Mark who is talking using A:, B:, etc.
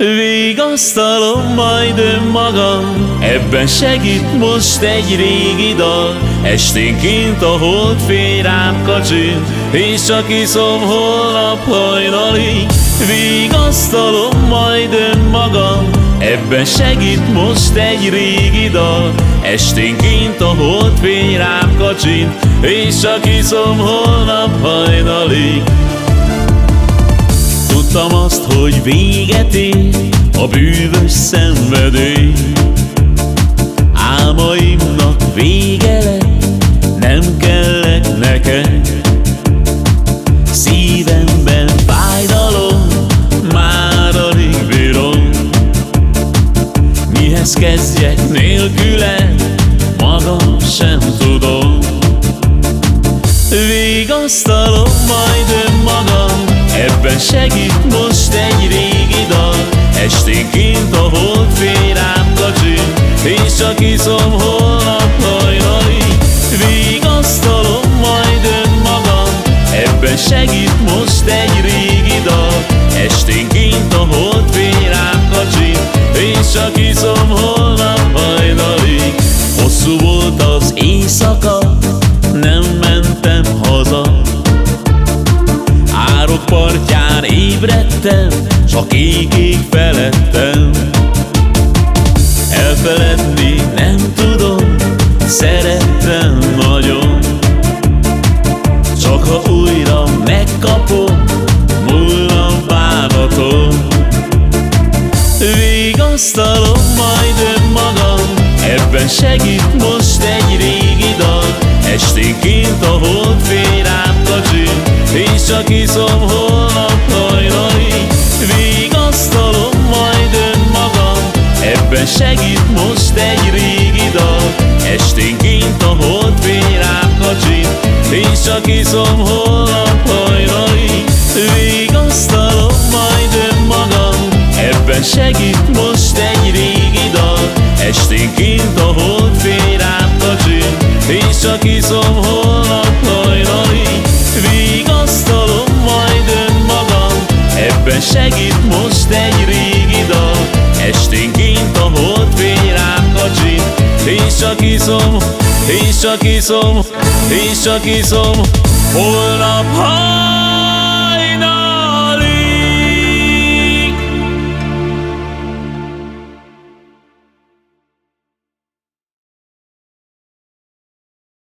A: Vigasztalom majd önmagam. Ebben segít most egy régi dal. Esténként a hold fél rám kacsint És csak iszom holnap hajnalig. Vigasztalom majd önmagam. Ebben segít most egy régi dal. Esténként a hold fél rám kacsint És csak iszom holnap hajnalig Tudtam azt, hogy véget ér a bűvös szenvedély. Álmaimnak vége lett, nem kellek neked. Szívemben fájdalom, már alig bírom. Mihez kezdjek nélküle, magam sem tudom. Végasztalom Ebben segít most egy régi dal. Esténként a hold fél rám kacsint És csak iszom holnap ébredtem, csak ég felettem. Elfeledni nem tudom, szerettem nagyon. Csak ha újra megkapom, múlna bánatom. Végasztalom majd önmagam, ebben segít most egy régi dal. Esténként a hold fél rám kacsin, és csak iszom holnap segít most egy régi dal. Esténként a hold fél rám És csak iszom holnap hajnalig Vigasztalom majd önmagam Ebben segít most egy régi dal. Esténként a hold és csak iszom, és csak iszom Holnap, ha